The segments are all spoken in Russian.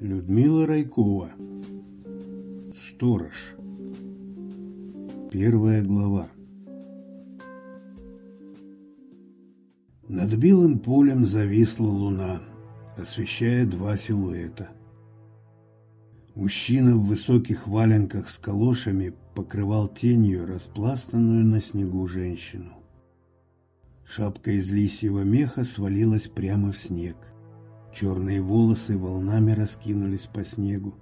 Людмила Райкова. Сторож. Первая глава. Над белым полем зависла луна, освещая два силуэта. Мужчина в высоких валенках с калошами покрывал тенью распластанную на снегу женщину. Шапка из лисьего меха свалилась прямо в снег. Черные волосы волнами раскинулись по снегу.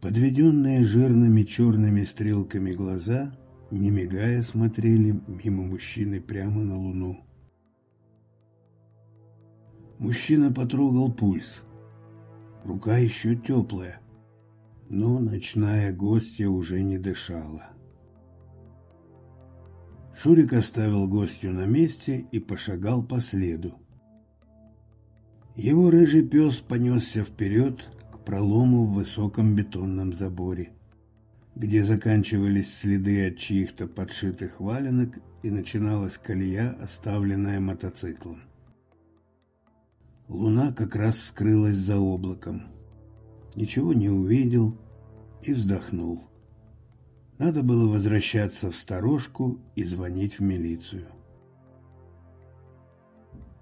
Подведенные жирными черными стрелками глаза, не мигая, смотрели мимо мужчины прямо на луну. Мужчина потрогал пульс. Рука еще теплая, но ночная гостья уже не дышала. Шурик оставил гостью на месте и пошагал по следу. Его рыжий пес понесся вперед к пролому в высоком бетонном заборе, где заканчивались следы от чьих-то подшитых валенок и начиналась колея, оставленная мотоциклом. Луна как раз скрылась за облаком. Ничего не увидел и вздохнул. Надо было возвращаться в сторожку и звонить в милицию.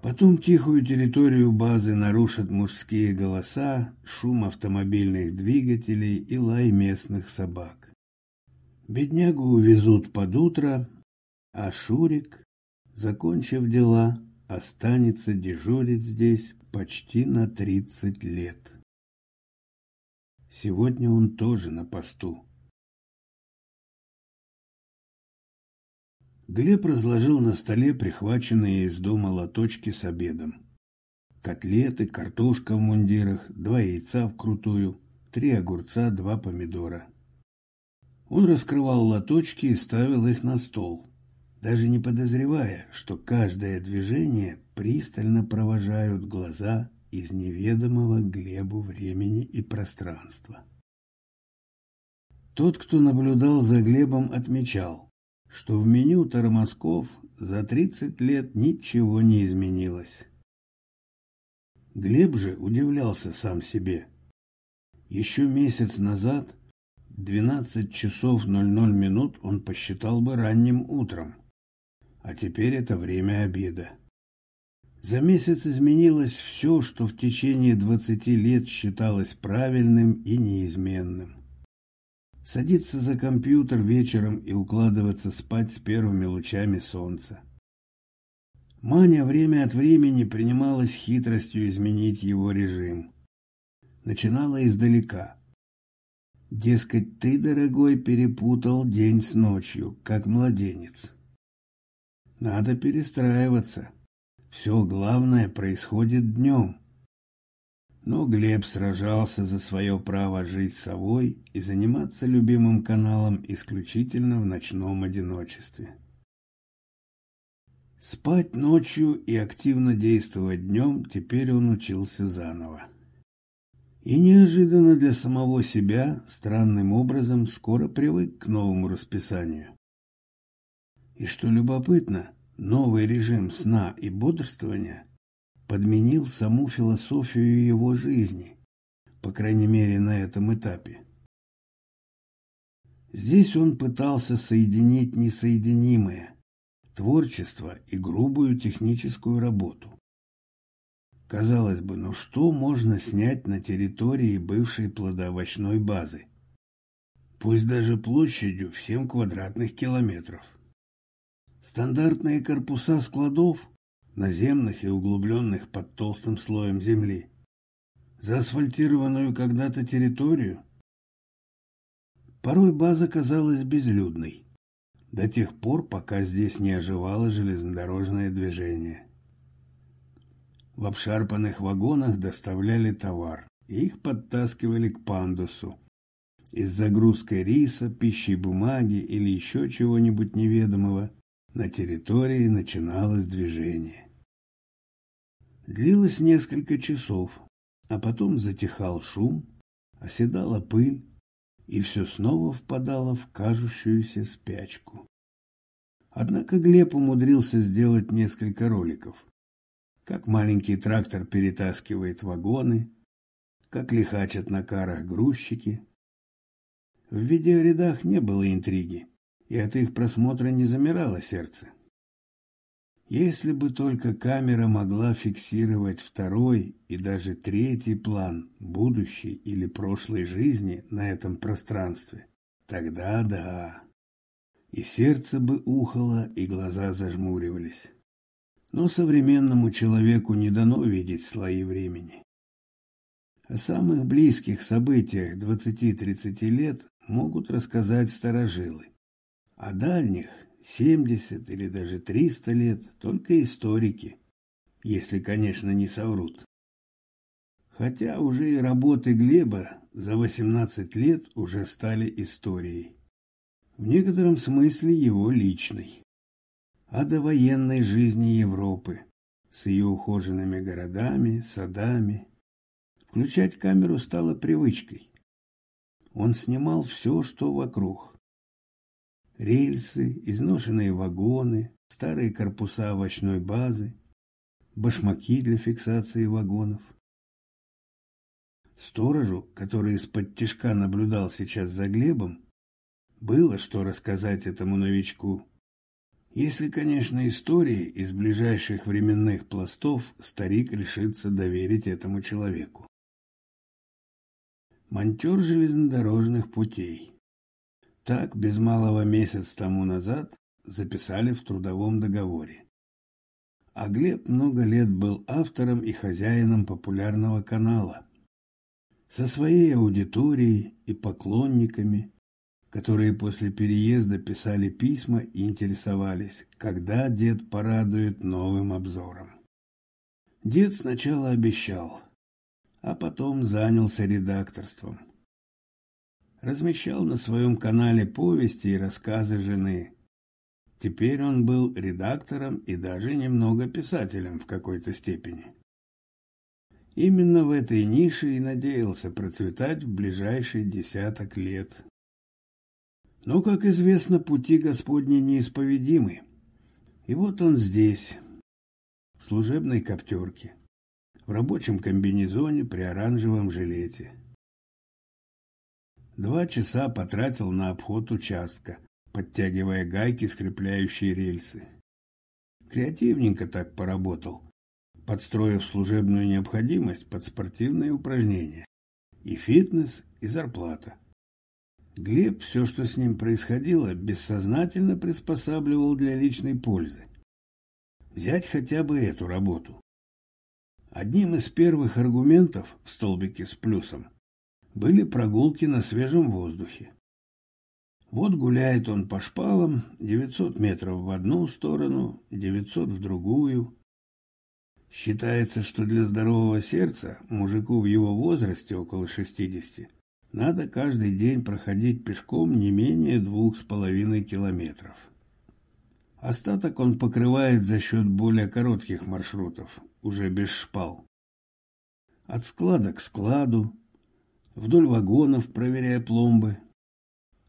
Потом тихую территорию базы нарушат мужские голоса, шум автомобильных двигателей и лай местных собак. Беднягу увезут под утро, а Шурик, закончив дела, останется дежурить здесь почти на тридцать лет. Сегодня он тоже на посту. Глеб разложил на столе прихваченные из дома лоточки с обедом. Котлеты, картошка в мундирах, два яйца вкрутую, три огурца, два помидора. Он раскрывал лоточки и ставил их на стол, даже не подозревая, что каждое движение пристально провожают глаза из неведомого Глебу времени и пространства. Тот, кто наблюдал за Глебом, отмечал, что в меню тормозков за 30 лет ничего не изменилось. Глеб же удивлялся сам себе. Еще месяц назад 12 часов 00 минут он посчитал бы ранним утром, а теперь это время обеда. За месяц изменилось все, что в течение 20 лет считалось правильным и неизменным садиться за компьютер вечером и укладываться спать с первыми лучами солнца. Маня время от времени принималась хитростью изменить его режим. Начинала издалека. Дескать, ты, дорогой, перепутал день с ночью, как младенец. Надо перестраиваться. Все главное происходит днем. Но Глеб сражался за свое право жить совой и заниматься любимым каналом исключительно в ночном одиночестве. Спать ночью и активно действовать днем теперь он учился заново. И неожиданно для самого себя странным образом скоро привык к новому расписанию. И что любопытно, новый режим сна и бодрствования – подменил саму философию его жизни, по крайней мере на этом этапе. Здесь он пытался соединить несоединимое – творчество и грубую техническую работу. Казалось бы, ну что можно снять на территории бывшей плодоовощной базы? Пусть даже площадью в 7 квадратных километров. Стандартные корпуса складов – наземных и углубленных под толстым слоем земли. Заасфальтированную когда-то территорию. Порой база казалась безлюдной, до тех пор, пока здесь не оживало железнодорожное движение. В обшарпанных вагонах доставляли товар, и их подтаскивали к пандусу. И с загрузкой риса, пищи бумаги или еще чего-нибудь неведомого на территории начиналось движение. Длилось несколько часов, а потом затихал шум, оседала пыль, и все снова впадало в кажущуюся спячку. Однако Глеб умудрился сделать несколько роликов. Как маленький трактор перетаскивает вагоны, как лихачат на карах грузчики. В видеорядах не было интриги, и от их просмотра не замирало сердце. Если бы только камера могла фиксировать второй и даже третий план будущей или прошлой жизни на этом пространстве, тогда да. И сердце бы ухало, и глаза зажмуривались. Но современному человеку не дано видеть слои времени. О самых близких событиях 20-30 лет могут рассказать старожилы. О дальних 70 или даже 300 лет только историки, если, конечно, не соврут. Хотя уже и работы Глеба за 18 лет уже стали историей. В некотором смысле его личной. А до военной жизни Европы с ее ухоженными городами, садами. Включать камеру стало привычкой. Он снимал все, что вокруг рельсы, изношенные вагоны, старые корпуса овощной базы, башмаки для фиксации вагонов. Сторожу, который из-под тишка наблюдал сейчас за Глебом, было что рассказать этому новичку. Если, конечно, истории из ближайших временных пластов старик решится доверить этому человеку. Монтер железнодорожных путей. Так, без малого месяц тому назад, записали в трудовом договоре. А Глеб много лет был автором и хозяином популярного канала. Со своей аудиторией и поклонниками, которые после переезда писали письма и интересовались, когда дед порадует новым обзором. Дед сначала обещал, а потом занялся редакторством размещал на своем канале повести и рассказы жены. Теперь он был редактором и даже немного писателем в какой-то степени. Именно в этой нише и надеялся процветать в ближайшие десяток лет. Но, как известно, пути Господни неисповедимы. И вот он здесь, в служебной коптерке, в рабочем комбинезоне при оранжевом жилете. Два часа потратил на обход участка, подтягивая гайки, скрепляющие рельсы. Креативненько так поработал, подстроив служебную необходимость под спортивные упражнения. И фитнес, и зарплата. Глеб все, что с ним происходило, бессознательно приспосабливал для личной пользы. Взять хотя бы эту работу. Одним из первых аргументов в столбике с плюсом были прогулки на свежем воздухе. Вот гуляет он по шпалам, 900 метров в одну сторону, 900 в другую. Считается, что для здорового сердца, мужику в его возрасте, около 60, надо каждый день проходить пешком не менее двух с половиной километров. Остаток он покрывает за счет более коротких маршрутов, уже без шпал. От склада к складу, вдоль вагонов, проверяя пломбы,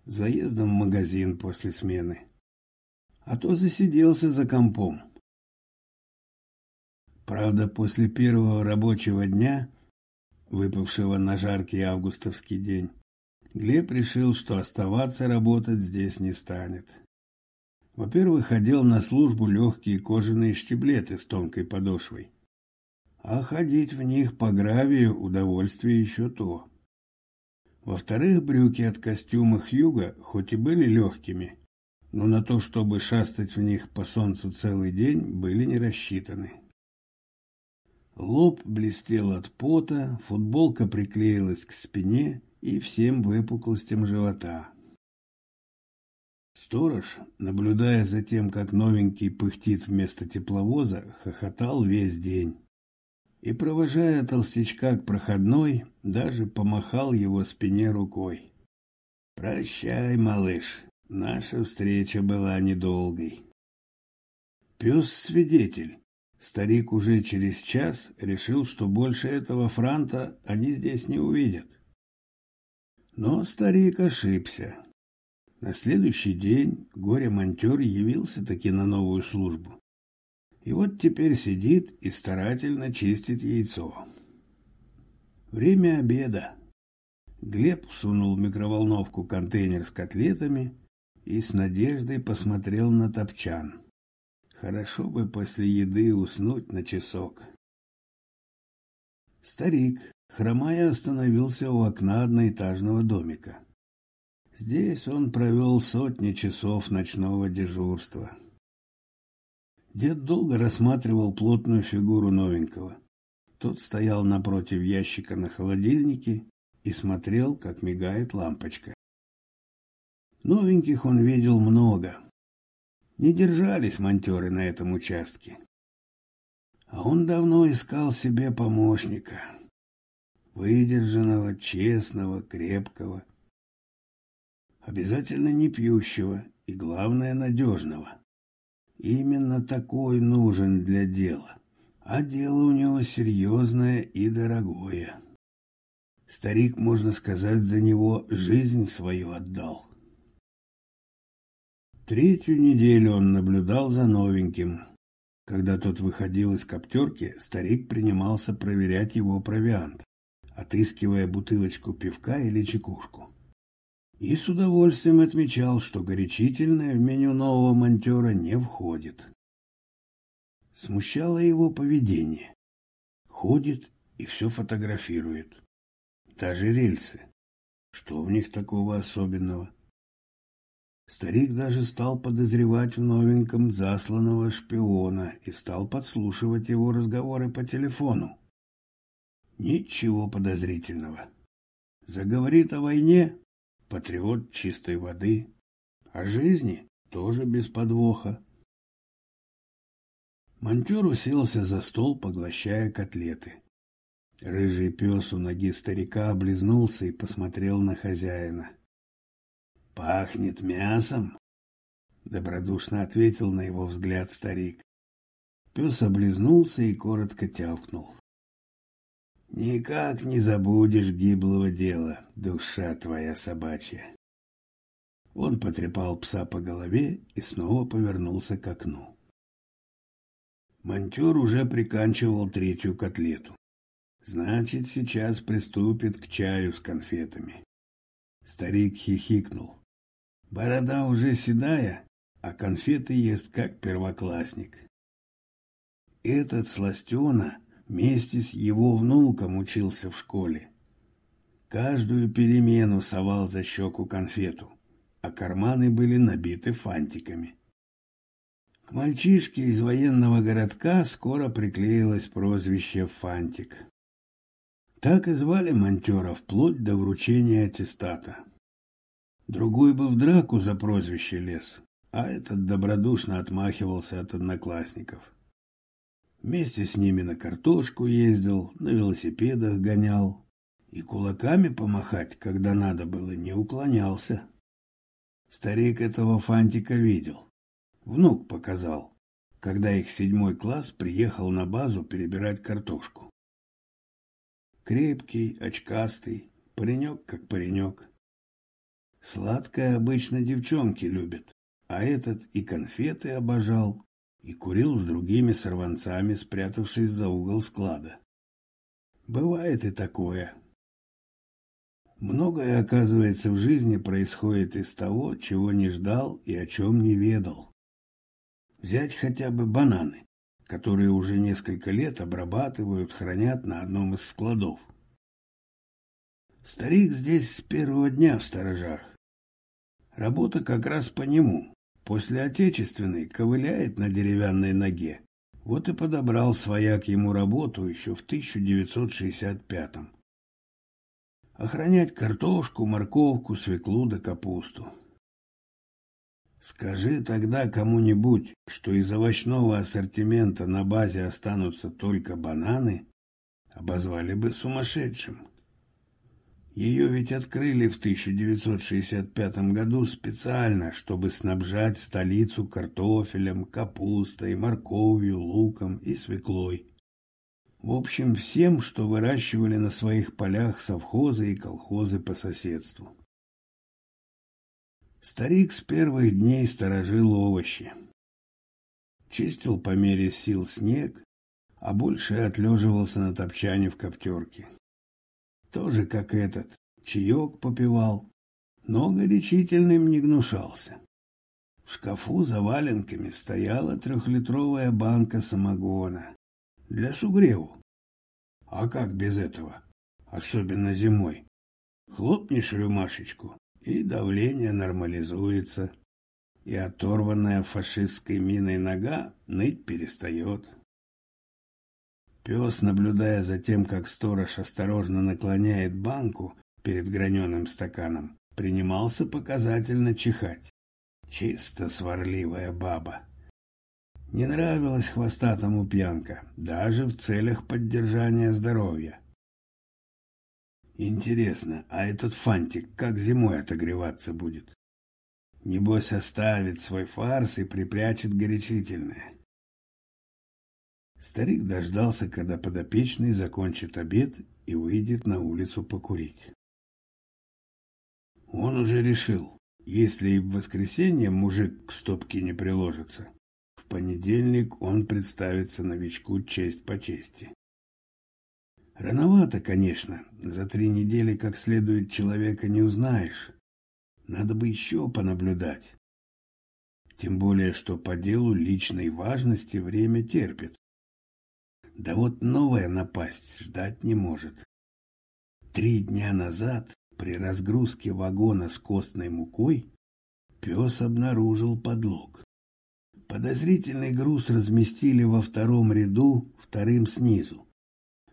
заездом в магазин после смены. А то засиделся за компом. Правда, после первого рабочего дня, выпавшего на жаркий августовский день, Глеб решил, что оставаться работать здесь не станет. Во-первых, одел на службу легкие кожаные штиблеты с тонкой подошвой. А ходить в них по гравию удовольствие еще то. Во-вторых, брюки от костюма Хьюга хоть и были легкими, но на то, чтобы шастать в них по солнцу целый день, были не рассчитаны. Лоб блестел от пота, футболка приклеилась к спине и всем выпуклостям живота. Сторож, наблюдая за тем, как новенький пыхтит вместо тепловоза, хохотал весь день и, провожая толстячка к проходной, даже помахал его спине рукой. «Прощай, малыш, наша встреча была недолгой». Пес-свидетель. Старик уже через час решил, что больше этого франта они здесь не увидят. Но старик ошибся. На следующий день горе-монтер явился таки на новую службу. И вот теперь сидит и старательно чистит яйцо. Время обеда. Глеб сунул в микроволновку контейнер с котлетами и с надеждой посмотрел на топчан. Хорошо бы после еды уснуть на часок. Старик, хромая, остановился у окна одноэтажного домика. Здесь он провел сотни часов ночного дежурства. Дед долго рассматривал плотную фигуру новенького. Тот стоял напротив ящика на холодильнике и смотрел, как мигает лампочка. Новеньких он видел много. Не держались монтеры на этом участке. А он давно искал себе помощника. Выдержанного, честного, крепкого – обязательно не пьющего и, главное, надежного. Именно такой нужен для дела, а дело у него серьезное и дорогое. Старик, можно сказать, за него жизнь свою отдал. Третью неделю он наблюдал за новеньким. Когда тот выходил из коптерки, старик принимался проверять его провиант, отыскивая бутылочку пивка или чекушку и с удовольствием отмечал, что горячительное в меню нового монтера не входит. Смущало его поведение. Ходит и все фотографирует. Даже рельсы. Что в них такого особенного? Старик даже стал подозревать в новеньком засланного шпиона и стал подслушивать его разговоры по телефону. Ничего подозрительного. Заговорит о войне, патриот чистой воды, о жизни тоже без подвоха. Монтер уселся за стол, поглощая котлеты. Рыжий пес у ноги старика облизнулся и посмотрел на хозяина. «Пахнет мясом?» — добродушно ответил на его взгляд старик. Пес облизнулся и коротко тявкнул. Никак не забудешь гиблого дела, душа твоя собачья. Он потрепал пса по голове и снова повернулся к окну. Монтер уже приканчивал третью котлету. Значит, сейчас приступит к чаю с конфетами. Старик хихикнул. Борода уже седая, а конфеты ест как первоклассник. Этот сластена Вместе с его внуком учился в школе. Каждую перемену совал за щеку конфету, а карманы были набиты фантиками. К мальчишке из военного городка скоро приклеилось прозвище «Фантик». Так и звали монтера вплоть до вручения аттестата. Другой бы в драку за прозвище лез, а этот добродушно отмахивался от одноклассников. Вместе с ними на картошку ездил, на велосипедах гонял. И кулаками помахать, когда надо было, не уклонялся. Старик этого фантика видел. Внук показал, когда их седьмой класс приехал на базу перебирать картошку. Крепкий, очкастый, паренек как паренек. Сладкое обычно девчонки любят, а этот и конфеты обожал, и курил с другими сорванцами, спрятавшись за угол склада. Бывает и такое. Многое, оказывается, в жизни происходит из того, чего не ждал и о чем не ведал. Взять хотя бы бананы, которые уже несколько лет обрабатывают, хранят на одном из складов. Старик здесь с первого дня в сторожах. Работа как раз по нему, После Отечественной ковыляет на деревянной ноге. Вот и подобрал свояк ему работу еще в 1965-м. Охранять картошку, морковку, свеклу да капусту. Скажи тогда кому-нибудь, что из овощного ассортимента на базе останутся только бананы, обозвали бы сумасшедшим. Ее ведь открыли в 1965 году специально, чтобы снабжать столицу картофелем, капустой, морковью, луком и свеклой. В общем, всем, что выращивали на своих полях совхозы и колхозы по соседству. Старик с первых дней сторожил овощи. Чистил по мере сил снег, а больше отлеживался на топчане в коптерке. Тоже как этот, чаек попивал, но горячительным не гнушался. В шкафу за валенками стояла трехлитровая банка самогона для сугреву. А как без этого? Особенно зимой. Хлопнешь рюмашечку, и давление нормализуется, и оторванная фашистской миной нога ныть перестает. Пес, наблюдая за тем, как сторож осторожно наклоняет банку перед граненым стаканом, принимался показательно чихать. Чисто сварливая баба. Не нравилась хвостатому пьянка, даже в целях поддержания здоровья. Интересно, а этот фантик как зимой отогреваться будет? Небось оставит свой фарс и припрячет горячительное. Старик дождался, когда подопечный закончит обед и выйдет на улицу покурить. Он уже решил, если и в воскресенье мужик к стопке не приложится, в понедельник он представится новичку честь по чести. Рановато, конечно, за три недели как следует человека не узнаешь. Надо бы еще понаблюдать. Тем более, что по делу личной важности время терпит. Да вот новая напасть ждать не может. Три дня назад, при разгрузке вагона с костной мукой, пес обнаружил подлог. Подозрительный груз разместили во втором ряду, вторым снизу.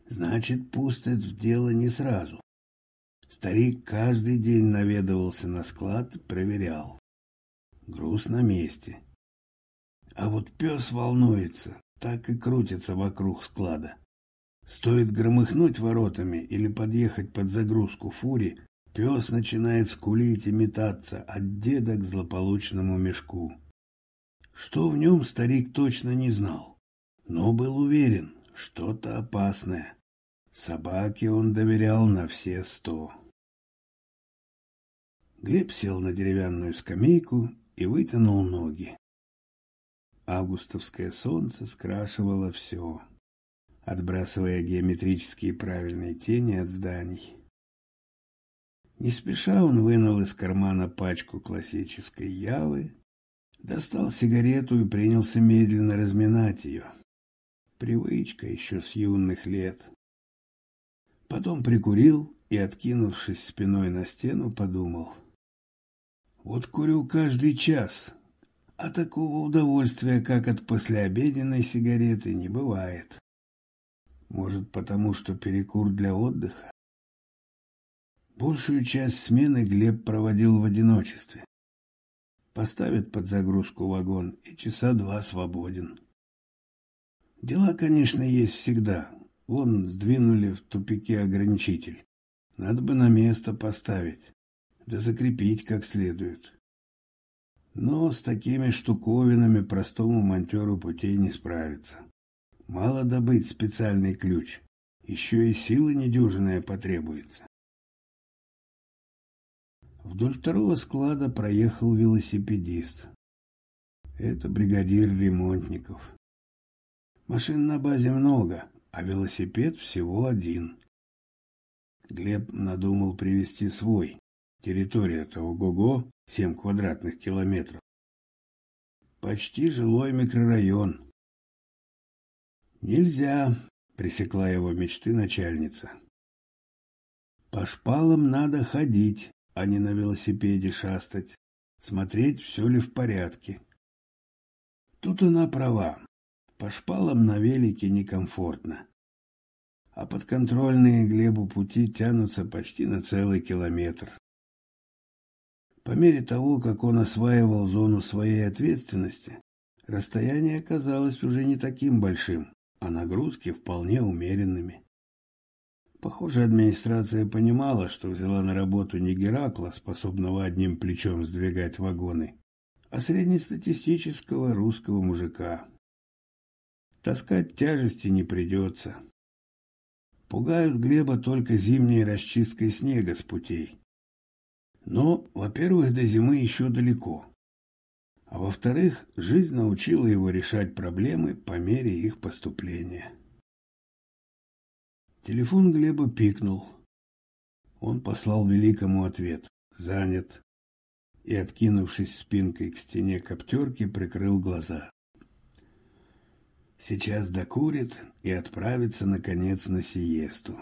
Значит, пустят в дело не сразу. Старик каждый день наведывался на склад, проверял. Груз на месте. А вот пес волнуется, так и крутится вокруг склада. Стоит громыхнуть воротами или подъехать под загрузку фури, пес начинает скулить и метаться от деда к злополучному мешку. Что в нем старик точно не знал, но был уверен, что-то опасное. Собаке он доверял на все сто. Глеб сел на деревянную скамейку и вытянул ноги. Августовское солнце скрашивало все, отбрасывая геометрические правильные тени от зданий. Не спеша он вынул из кармана пачку классической явы, достал сигарету и принялся медленно разминать ее. Привычка еще с юных лет. Потом прикурил и, откинувшись спиной на стену, подумал. Вот курю каждый час, а такого удовольствия, как от послеобеденной сигареты, не бывает. Может, потому что перекур для отдыха? Большую часть смены Глеб проводил в одиночестве. Поставит под загрузку вагон и часа два свободен. Дела, конечно, есть всегда. Вон сдвинули в тупике ограничитель. Надо бы на место поставить, да закрепить как следует. Но с такими штуковинами простому монтеру путей не справиться. Мало добыть специальный ключ, еще и силы недюжинная потребуется. Вдоль второго склада проехал велосипедист. Это бригадир ремонтников. Машин на базе много, а велосипед всего один. Глеб надумал привезти свой. Территория-то ого-го, семь квадратных километров. Почти жилой микрорайон. Нельзя, пресекла его мечты начальница. По шпалам надо ходить, а не на велосипеде шастать, смотреть, все ли в порядке. Тут она права. По шпалам на велике некомфортно. А подконтрольные Глебу пути тянутся почти на целый километр. По мере того, как он осваивал зону своей ответственности, расстояние оказалось уже не таким большим, а нагрузки вполне умеренными. Похоже, администрация понимала, что взяла на работу не Геракла, способного одним плечом сдвигать вагоны, а среднестатистического русского мужика. Таскать тяжести не придется. Пугают Глеба только зимней расчисткой снега с путей. Но, во-первых, до зимы еще далеко. А во-вторых, жизнь научила его решать проблемы по мере их поступления. Телефон Глеба пикнул. Он послал Великому ответ «Занят» и, откинувшись спинкой к стене коптерки, прикрыл глаза. Сейчас докурит и отправится, наконец, на сиесту.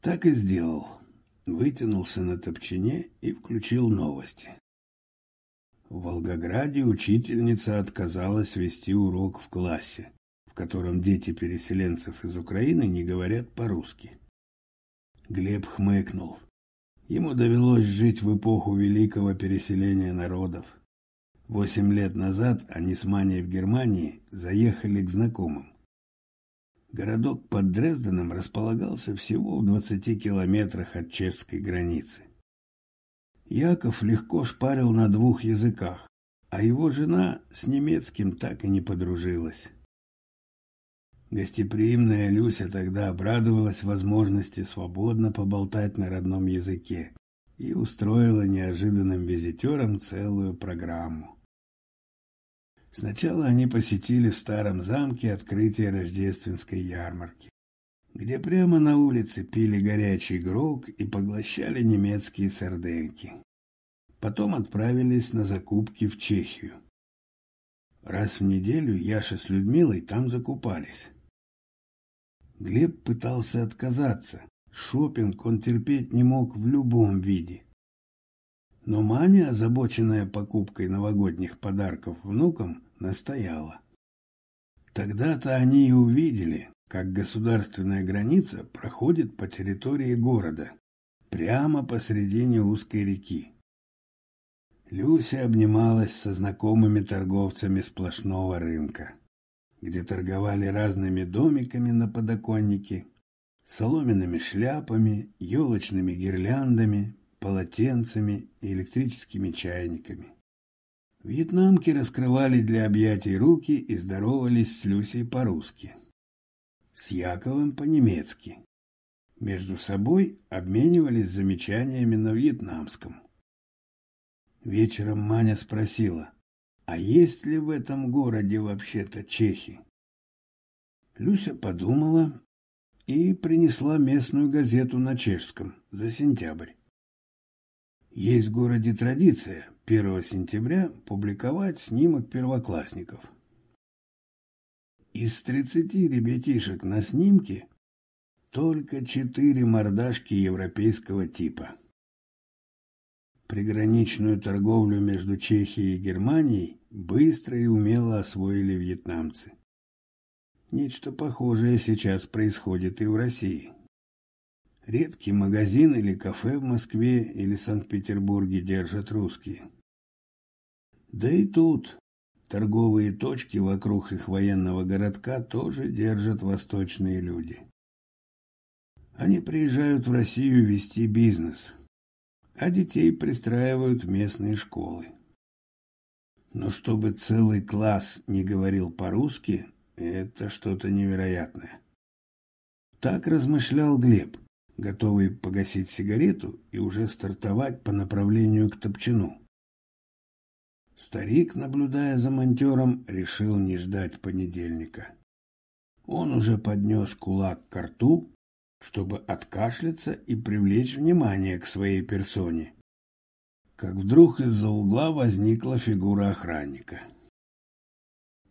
Так и сделал. Вытянулся на топчине и включил новости. В Волгограде учительница отказалась вести урок в классе, в котором дети переселенцев из Украины не говорят по-русски. Глеб хмыкнул. Ему довелось жить в эпоху великого переселения народов. Восемь лет назад они с Маней в Германии заехали к знакомым. Городок под Дрезденом располагался всего в двадцати километрах от чешской границы. Яков легко шпарил на двух языках, а его жена с немецким так и не подружилась. Гостеприимная Люся тогда обрадовалась возможности свободно поболтать на родном языке и устроила неожиданным визитерам целую программу. Сначала они посетили в старом замке открытие рождественской ярмарки, где прямо на улице пили горячий грог и поглощали немецкие сардельки. Потом отправились на закупки в Чехию. Раз в неделю Яша с Людмилой там закупались. Глеб пытался отказаться. Шопинг он терпеть не мог в любом виде. Но Маня, озабоченная покупкой новогодних подарков внукам, настояла. Тогда-то они и увидели, как государственная граница проходит по территории города, прямо посредине узкой реки. Люся обнималась со знакомыми торговцами сплошного рынка, где торговали разными домиками на подоконнике, соломенными шляпами, елочными гирляндами, полотенцами и электрическими чайниками. Вьетнамки раскрывали для объятий руки и здоровались с Люсей по-русски. С Яковом по-немецки. Между собой обменивались замечаниями на вьетнамском. Вечером Маня спросила, а есть ли в этом городе вообще-то чехи? Люся подумала и принесла местную газету на чешском за сентябрь. Есть в городе традиция 1 сентября публиковать снимок первоклассников. Из 30 ребятишек на снимке только четыре мордашки европейского типа. Приграничную торговлю между Чехией и Германией быстро и умело освоили вьетнамцы. Нечто похожее сейчас происходит и в России. Редкий магазин или кафе в Москве или Санкт-Петербурге держат русские. Да и тут торговые точки вокруг их военного городка тоже держат восточные люди. Они приезжают в Россию вести бизнес, а детей пристраивают в местные школы. Но чтобы целый класс не говорил по-русски, это что-то невероятное. Так размышлял Глеб готовый погасить сигарету и уже стартовать по направлению к топчину. Старик, наблюдая за монтером, решил не ждать понедельника. Он уже поднес кулак к рту, чтобы откашляться и привлечь внимание к своей персоне. Как вдруг из-за угла возникла фигура охранника.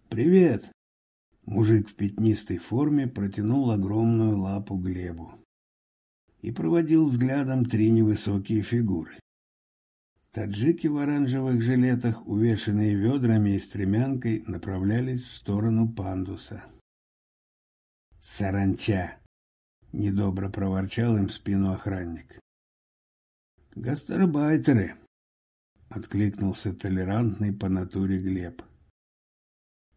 «Привет!» Мужик в пятнистой форме протянул огромную лапу Глебу и проводил взглядом три невысокие фигуры. Таджики в оранжевых жилетах, увешанные ведрами и стремянкой, направлялись в сторону пандуса. «Саранча!» — недобро проворчал им в спину охранник. «Гастарбайтеры!» — откликнулся толерантный по натуре Глеб.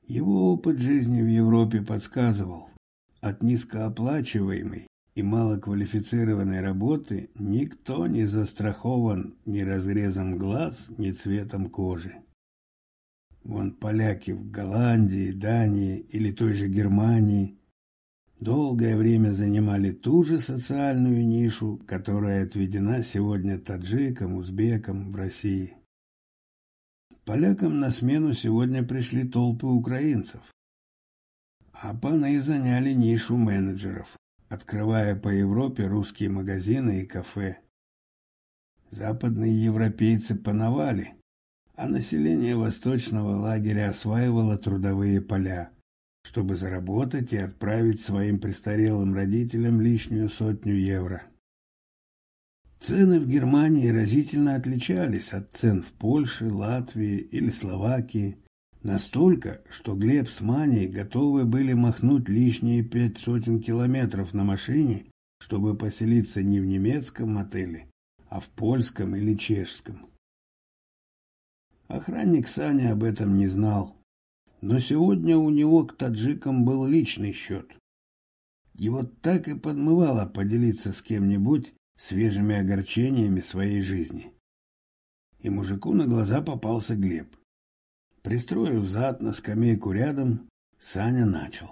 Его опыт жизни в Европе подсказывал, от низкооплачиваемой и малоквалифицированной работы никто не застрахован ни разрезом глаз, ни цветом кожи. Вон поляки в Голландии, Дании или той же Германии долгое время занимали ту же социальную нишу, которая отведена сегодня таджикам, узбекам в России. Полякам на смену сегодня пришли толпы украинцев, а паны заняли нишу менеджеров открывая по Европе русские магазины и кафе. Западные европейцы пановали, а население восточного лагеря осваивало трудовые поля, чтобы заработать и отправить своим престарелым родителям лишнюю сотню евро. Цены в Германии разительно отличались от цен в Польше, Латвии или Словакии, настолько, что Глеб с Маней готовы были махнуть лишние пять сотен километров на машине, чтобы поселиться не в немецком отеле, а в польском или чешском. Охранник Саня об этом не знал, но сегодня у него к таджикам был личный счет. Его так и подмывало поделиться с кем-нибудь свежими огорчениями своей жизни. И мужику на глаза попался Глеб. Пристроив зад на скамейку рядом, Саня начал.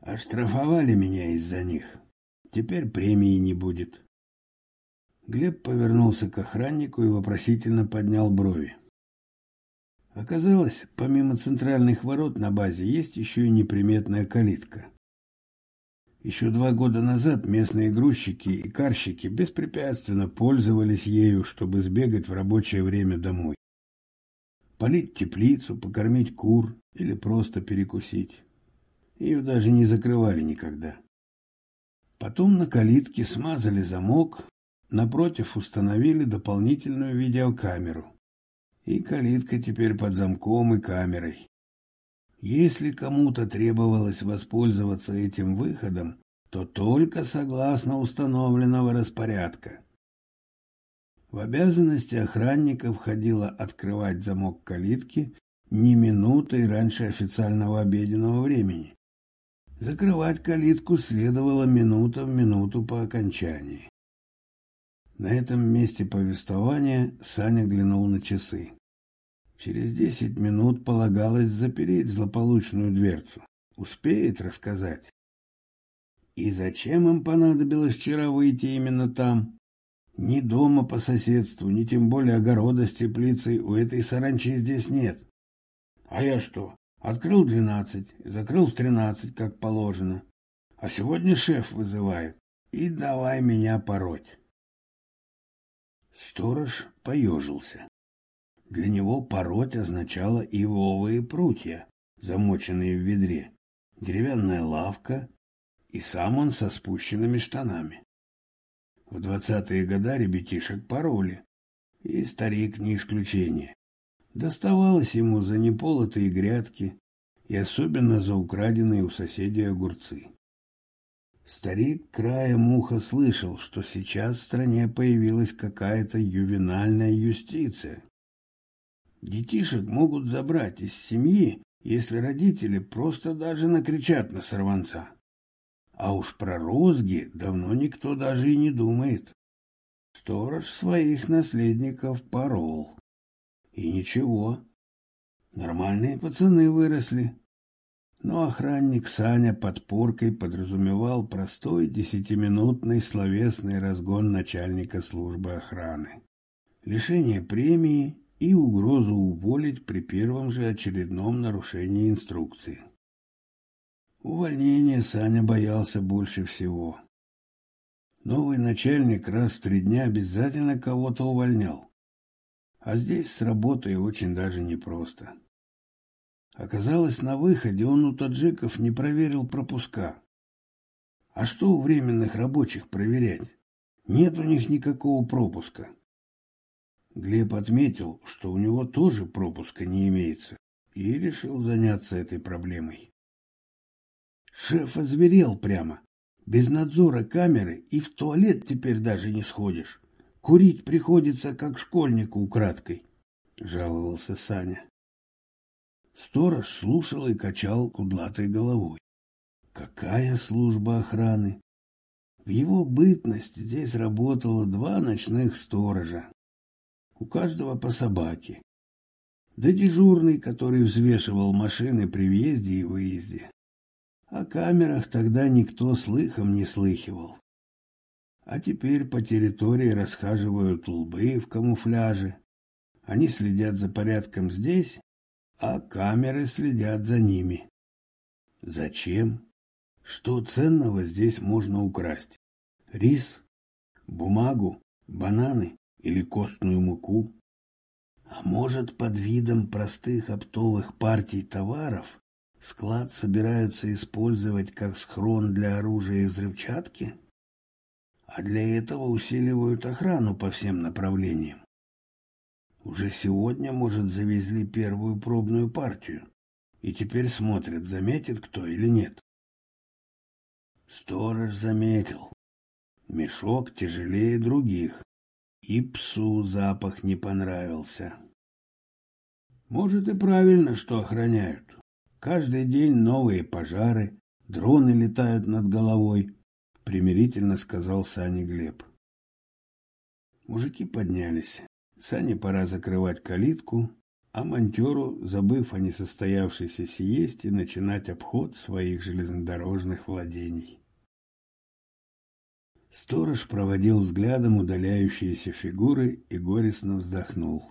Оштрафовали меня из-за них. Теперь премии не будет. Глеб повернулся к охраннику и вопросительно поднял брови. Оказалось, помимо центральных ворот на базе есть еще и неприметная калитка. Еще два года назад местные грузчики и карщики беспрепятственно пользовались ею, чтобы сбегать в рабочее время домой. Полить теплицу, покормить кур или просто перекусить. Ее даже не закрывали никогда. Потом на калитке смазали замок, напротив установили дополнительную видеокамеру. И калитка теперь под замком и камерой. Если кому-то требовалось воспользоваться этим выходом, то только согласно установленного распорядка. В обязанности охранника входило открывать замок калитки не минутой раньше официального обеденного времени. Закрывать калитку следовало минута в минуту по окончании. На этом месте повествования Саня глянул на часы. Через десять минут полагалось запереть злополучную дверцу. Успеет рассказать. И зачем им понадобилось вчера выйти именно там? Ни дома по соседству, ни тем более огорода с теплицей у этой саранчи здесь нет. А я что, открыл двенадцать, закрыл в тринадцать, как положено. А сегодня шеф вызывает. И давай меня пороть. Сторож поежился. Для него пороть означало ивовые прутья, замоченные в ведре, деревянная лавка, и сам он со спущенными штанами. В двадцатые года ребятишек пороли, и старик не исключение. Доставалось ему за неполотые грядки и особенно за украденные у соседей огурцы. Старик краем уха слышал, что сейчас в стране появилась какая-то ювенальная юстиция, Детишек могут забрать из семьи, если родители просто даже накричат на сорванца. А уж про розги давно никто даже и не думает. Сторож своих наследников порол. И ничего. Нормальные пацаны выросли. Но охранник Саня под поркой подразумевал простой десятиминутный словесный разгон начальника службы охраны. Лишение премии и угрозу уволить при первом же очередном нарушении инструкции. Увольнения Саня боялся больше всего. Новый начальник раз в три дня обязательно кого-то увольнял. А здесь с работой очень даже непросто. Оказалось, на выходе он у таджиков не проверил пропуска. А что у временных рабочих проверять? Нет у них никакого пропуска. Глеб отметил, что у него тоже пропуска не имеется, и решил заняться этой проблемой. Шеф озверел прямо. Без надзора камеры и в туалет теперь даже не сходишь. Курить приходится, как школьнику украдкой, — жаловался Саня. Сторож слушал и качал кудлатой головой. Какая служба охраны? В его бытность здесь работало два ночных сторожа, у каждого по собаке. Да дежурный, который взвешивал машины при въезде и выезде. О камерах тогда никто слыхом не слыхивал. А теперь по территории расхаживают лбы в камуфляже. Они следят за порядком здесь, а камеры следят за ними. Зачем? Что ценного здесь можно украсть? Рис, бумагу, бананы или костную муку? А может, под видом простых оптовых партий товаров склад собираются использовать как схрон для оружия и взрывчатки? А для этого усиливают охрану по всем направлениям. Уже сегодня, может, завезли первую пробную партию. И теперь смотрят, заметит кто или нет. Сторож заметил. Мешок тяжелее других. И псу запах не понравился. Может, и правильно, что охраняют. Каждый день новые пожары, дроны летают над головой, примирительно сказал Сане Глеб. Мужики поднялись. Сане пора закрывать калитку, а монтеру, забыв о несостоявшейся сиесте, начинать обход своих железнодорожных владений. Сторож проводил взглядом удаляющиеся фигуры и горестно вздохнул.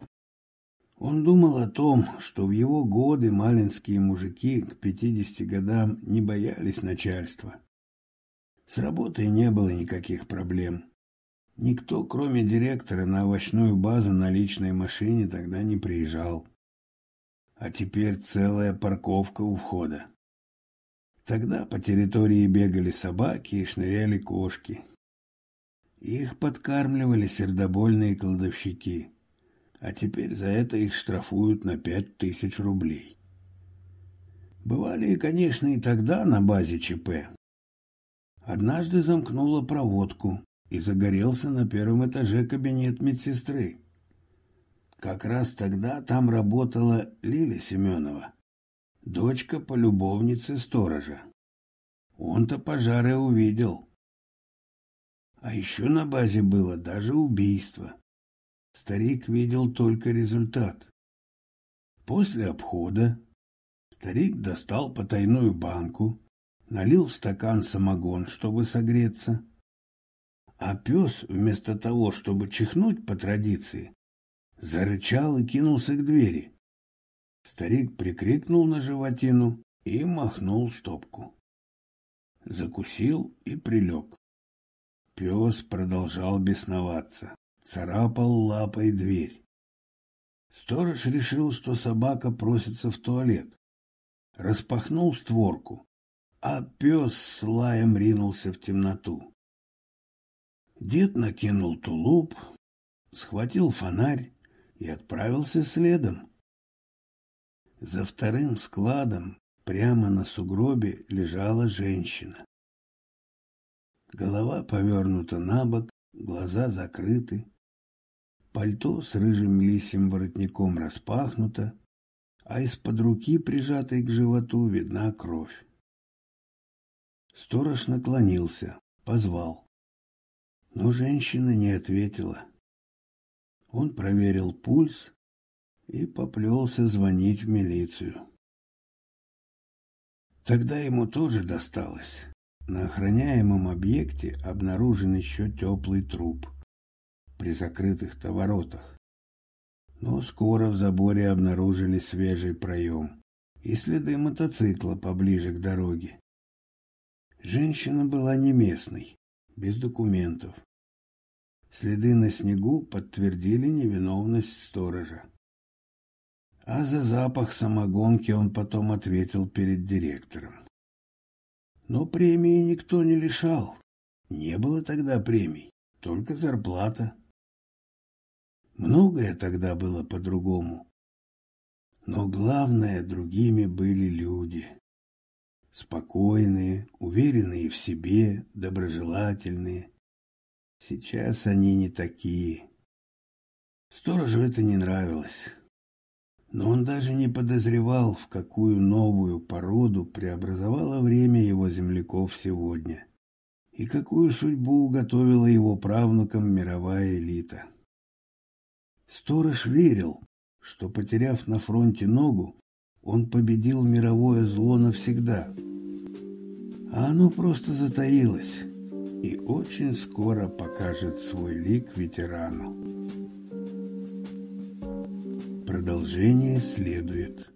Он думал о том, что в его годы малинские мужики к пятидесяти годам не боялись начальства. С работой не было никаких проблем. Никто, кроме директора, на овощную базу на личной машине тогда не приезжал. А теперь целая парковка у входа. Тогда по территории бегали собаки и шныряли кошки. Их подкармливали сердобольные кладовщики. А теперь за это их штрафуют на пять тысяч рублей. Бывали, конечно, и тогда на базе ЧП. Однажды замкнула проводку, и загорелся на первом этаже кабинет медсестры. Как раз тогда там работала Лиля Семенова, дочка полюбовницы сторожа. Он-то пожары увидел. А еще на базе было даже убийство. Старик видел только результат. После обхода старик достал потайную банку, налил в стакан самогон, чтобы согреться, а пес, вместо того, чтобы чихнуть по традиции, зарычал и кинулся к двери. Старик прикрикнул на животину и махнул стопку. Закусил и прилег. Пес продолжал бесноваться, царапал лапой дверь. Сторож решил, что собака просится в туалет. Распахнул створку, а пес с лаем ринулся в темноту. Дед накинул тулуп, схватил фонарь и отправился следом. За вторым складом прямо на сугробе лежала женщина. Голова повернута на бок, глаза закрыты. Пальто с рыжим лисьим воротником распахнуто, а из-под руки, прижатой к животу, видна кровь. Сторож наклонился, позвал. Но женщина не ответила. Он проверил пульс и поплелся звонить в милицию. Тогда ему тоже досталось. На охраняемом объекте обнаружен еще теплый труп при закрытых-то. Но скоро в заборе обнаружили свежий проем и следы мотоцикла поближе к дороге. Женщина была не местной, без документов. Следы на снегу подтвердили невиновность сторожа. А за запах самогонки он потом ответил перед директором. Но премии никто не лишал. Не было тогда премий, только зарплата. Многое тогда было по-другому. Но главное, другими были люди спокойные, уверенные в себе, доброжелательные. Сейчас они не такие. Сторожу это не нравилось. Но он даже не подозревал, в какую новую породу преобразовало время его земляков сегодня и какую судьбу уготовила его правнукам мировая элита. Сторож верил, что, потеряв на фронте ногу, он победил мировое зло навсегда. А оно просто затаилось и очень скоро покажет свой лик ветерану. Продолжение следует.